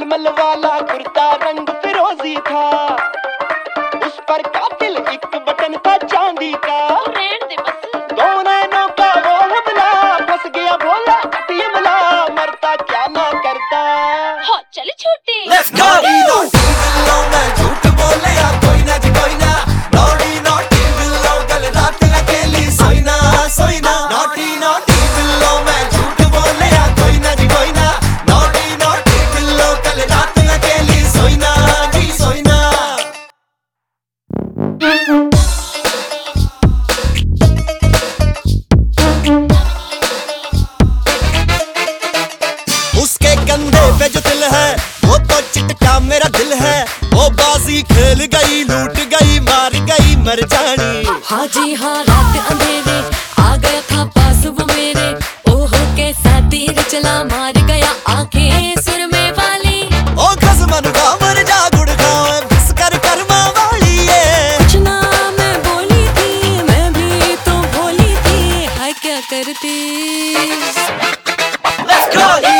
मलमल वाला कुर्ता रंग फिरोजी था। उस पर कातिल एक बटन था चांदी का। दोनों दे नैनों का वो हमला फंस गया भोला मरता क्या ना करता। हाँ चल छोटे। Let's go! उसके कंधे पे जो दिल है, वो तो चिटका मेरा दिल है। वो बाजी खेल गई, लूट गई, मार गई, मर जानी। हाँ जी हाँ रात अंधेरे, आ गया था पास वो मेरे। ओहो, कैसा तीर चला, मार गया आँखें क्या करती Let's go! बिल्लो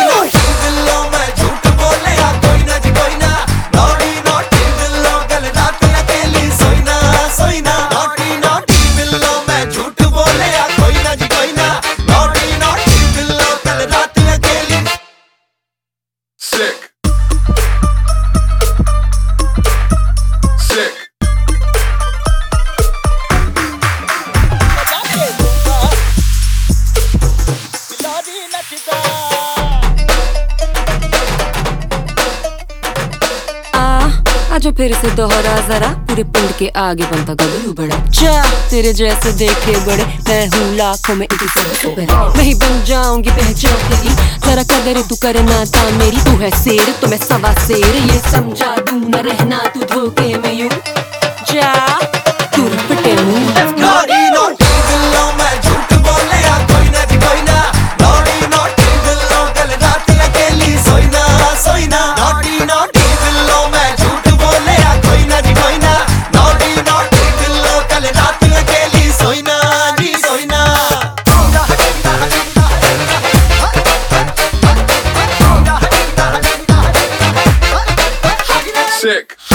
आजो फिर से दोहरा जरा। पूरे पिंड के आगे बनता गबरू बड़ा। जा, तेरे जैसे देखे बड़े। मैं हूँ लाखों में एक सबसे बड़ा। मैं ही बन जाऊँगी पहचान तेरी। जरा कदर तू करना था मेरी। तू है शेर तो मैं सवा शेर। ये समझा दू न रहना तू धोखे में यूँ। sick.